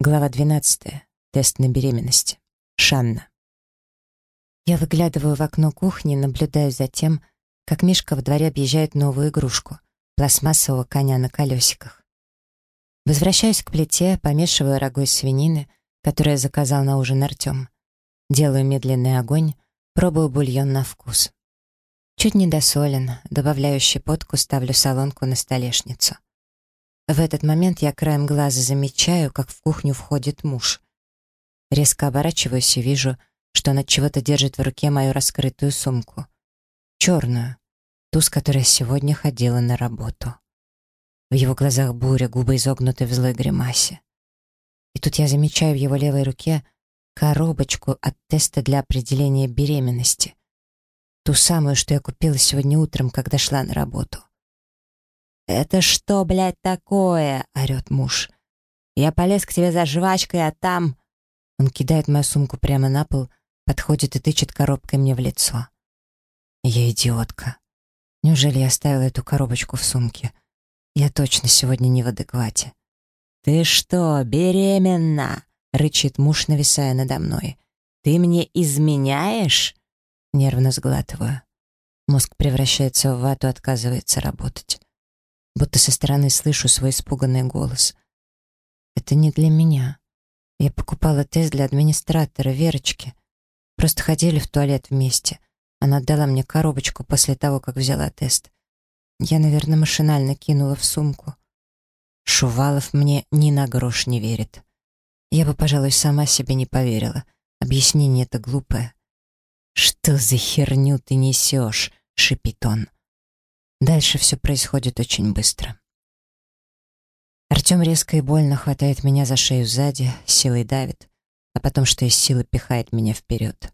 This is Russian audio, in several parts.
Глава 12. Тест на беременность. Шанна. Я выглядываю в окно кухни наблюдаю за тем, как Мишка в дворе объезжает новую игрушку — пластмассового коня на колесиках. Возвращаюсь к плите, помешиваю рогой свинины, которую я заказал на ужин Артем. Делаю медленный огонь, пробую бульон на вкус. Чуть недосолен, добавляю щепотку, ставлю солонку на столешницу. В этот момент я краем глаза замечаю, как в кухню входит муж. Резко оборачиваюсь и вижу, что он от чего-то держит в руке мою раскрытую сумку. Черную, ту, с которой сегодня ходила на работу. В его глазах буря, губы изогнуты в злой гримасе. И тут я замечаю в его левой руке коробочку от теста для определения беременности. Ту самую, что я купила сегодня утром, когда шла на работу. «Это что, блядь, такое?» — орёт муж. «Я полез к тебе за жвачкой, а там...» Он кидает мою сумку прямо на пол, подходит и тычет коробкой мне в лицо. Я идиотка. Неужели я оставила эту коробочку в сумке? Я точно сегодня не в адеквате. «Ты что, беременна?» — рычит муж, нависая надо мной. «Ты мне изменяешь?» Нервно сглатываю. Мозг превращается в вату, отказывается работать будто со стороны слышу свой испуганный голос. «Это не для меня. Я покупала тест для администратора Верочки. Просто ходили в туалет вместе. Она отдала мне коробочку после того, как взяла тест. Я, наверное, машинально кинула в сумку. Шувалов мне ни на грош не верит. Я бы, пожалуй, сама себе не поверила. Объяснение это глупое. «Что за херню ты несешь?» — шипит он. Дальше все происходит очень быстро. Артем резко и больно хватает меня за шею сзади, силой давит, а потом, что из силы, пихает меня вперед.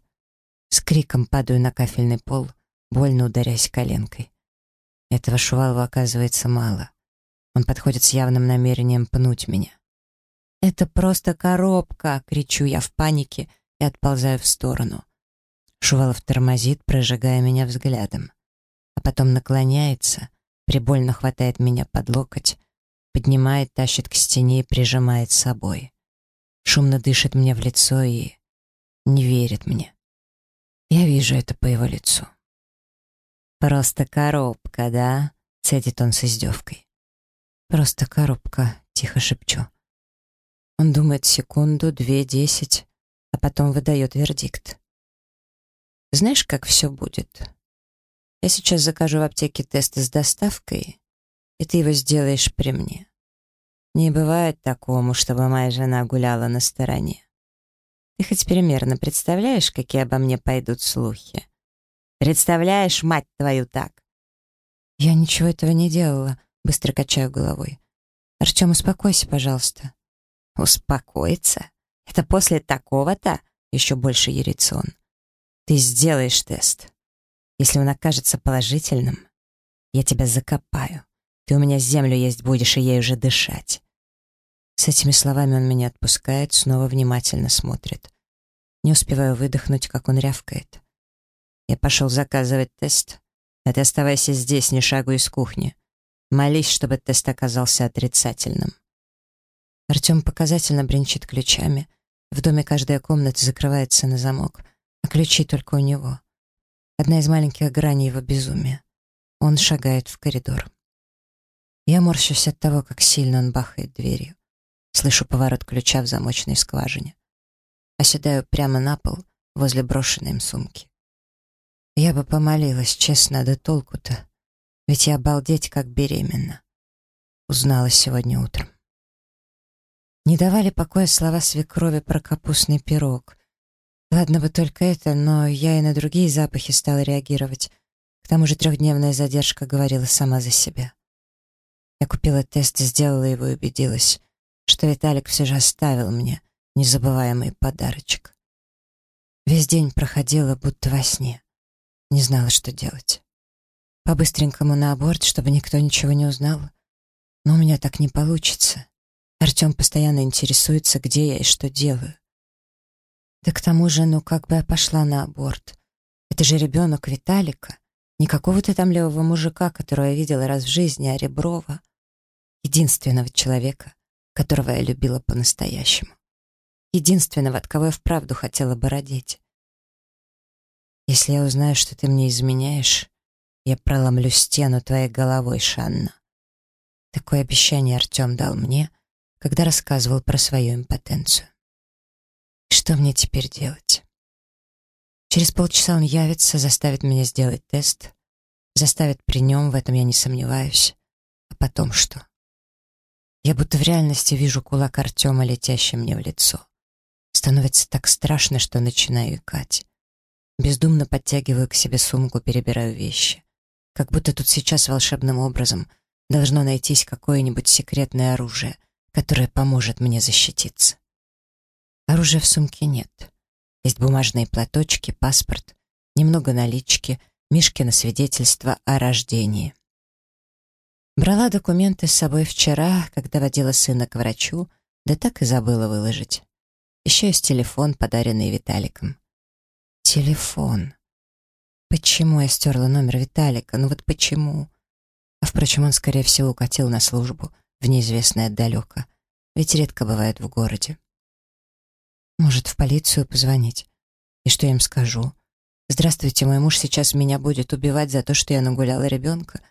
С криком падаю на кафельный пол, больно ударяясь коленкой. Этого Шувалова оказывается мало. Он подходит с явным намерением пнуть меня. «Это просто коробка!» — кричу я в панике и отползаю в сторону. Шувалов тормозит, прожигая меня взглядом а потом наклоняется, прибольно хватает меня под локоть, поднимает, тащит к стене и прижимает с собой. Шумно дышит мне в лицо и не верит мне. Я вижу это по его лицу. «Просто коробка, да?» — цедит он с издевкой. «Просто коробка», — тихо шепчу. Он думает секунду, две, десять, а потом выдает вердикт. «Знаешь, как все будет? Я сейчас закажу в аптеке тесты с доставкой, и ты его сделаешь при мне. Не бывает такому, чтобы моя жена гуляла на стороне. Ты хоть примерно представляешь, какие обо мне пойдут слухи? Представляешь, мать твою, так? Я ничего этого не делала, быстро качаю головой. Артем, успокойся, пожалуйста. Успокоиться? Это после такого-то? Еще больше ерится. Ты сделаешь тест. Если он окажется положительным, я тебя закопаю. Ты у меня землю есть будешь, и ей уже дышать. С этими словами он меня отпускает, снова внимательно смотрит. Не успеваю выдохнуть, как он рявкает. Я пошел заказывать тест, а ты оставайся здесь, не шагу из кухни. Молись, чтобы тест оказался отрицательным. Артем показательно бренчит ключами. В доме каждая комната закрывается на замок, а ключи только у него. Одна из маленьких граней его безумия. Он шагает в коридор. Я морщусь от того, как сильно он бахает дверью. Слышу поворот ключа в замочной скважине. Оседаю прямо на пол, возле брошенной им сумки. Я бы помолилась, честно, да толку-то. Ведь я обалдеть как беременна. Узнала сегодня утром. Не давали покоя слова свекрови про капустный пирог. Ладно бы только это, но я и на другие запахи стала реагировать. К тому же трехдневная задержка говорила сама за себя. Я купила тест, сделала его и убедилась, что Виталик все же оставил мне незабываемый подарочек. Весь день проходила будто во сне. Не знала, что делать. По-быстренькому на аборт, чтобы никто ничего не узнал. Но у меня так не получится. Артем постоянно интересуется, где я и что делаю. Да к тому же, ну как бы я пошла на аборт? Это же ребенок Виталика. Не какого-то там левого мужика, которого я видела раз в жизни, а Реброва. Единственного человека, которого я любила по-настоящему. единственного, от кого я вправду хотела бы родить. Если я узнаю, что ты мне изменяешь, я проломлю стену твоей головой, Шанна. Такое обещание Артем дал мне, когда рассказывал про свою импотенцию. Что мне теперь делать? Через полчаса он явится, заставит меня сделать тест, заставит при нем, в этом я не сомневаюсь. А потом что? Я будто в реальности вижу кулак Артема, летящий мне в лицо. Становится так страшно, что начинаю икать. Бездумно подтягиваю к себе сумку, перебираю вещи. Как будто тут сейчас волшебным образом должно найтись какое-нибудь секретное оружие, которое поможет мне защититься. Оружия в сумке нет. Есть бумажные платочки, паспорт, немного налички, Мишкино свидетельство о рождении. Брала документы с собой вчера, когда водила сына к врачу, да так и забыла выложить. Еще есть телефон, подаренный Виталиком. Телефон. Почему я стерла номер Виталика? Ну вот почему? А впрочем, он, скорее всего, укатил на службу в неизвестное далеко, ведь редко бывает в городе. Может, в полицию позвонить? И что я им скажу? Здравствуйте, мой муж сейчас меня будет убивать за то, что я нагуляла ребенка.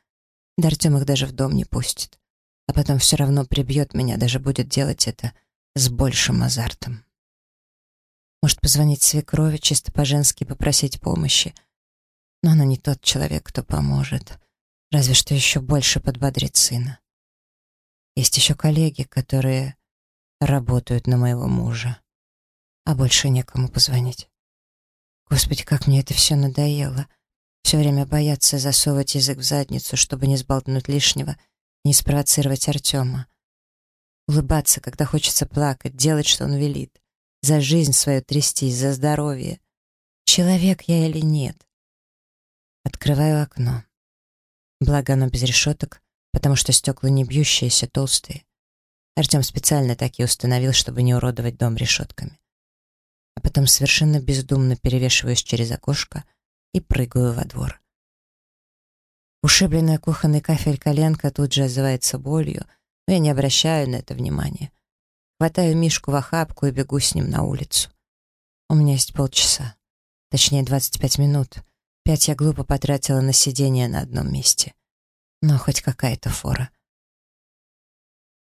Да Артем их даже в дом не пустит. А потом все равно прибьет меня, даже будет делать это с большим азартом. Может, позвонить свекрови, чисто по-женски попросить помощи. Но она не тот человек, кто поможет. Разве что еще больше подбодрит сына. Есть еще коллеги, которые работают на моего мужа. А больше некому позвонить. Господи, как мне это все надоело. Все время бояться засовывать язык в задницу, чтобы не сболтнуть лишнего, не спровоцировать Артема. Улыбаться, когда хочется плакать, делать, что он велит за жизнь свою трястись, за здоровье. Человек я или нет? Открываю окно. Благо оно без решеток, потому что стекла не бьющиеся, толстые. Артем специально так и установил, чтобы не уродовать дом решетками. А потом совершенно бездумно перевешиваюсь через окошко и прыгаю во двор. Ушибленная кухонный кафель коленка тут же отзывается болью, но я не обращаю на это внимания. Хватаю Мишку в охапку и бегу с ним на улицу. У меня есть полчаса. Точнее, 25 минут. Пять я глупо потратила на сидение на одном месте. Но хоть какая-то фора.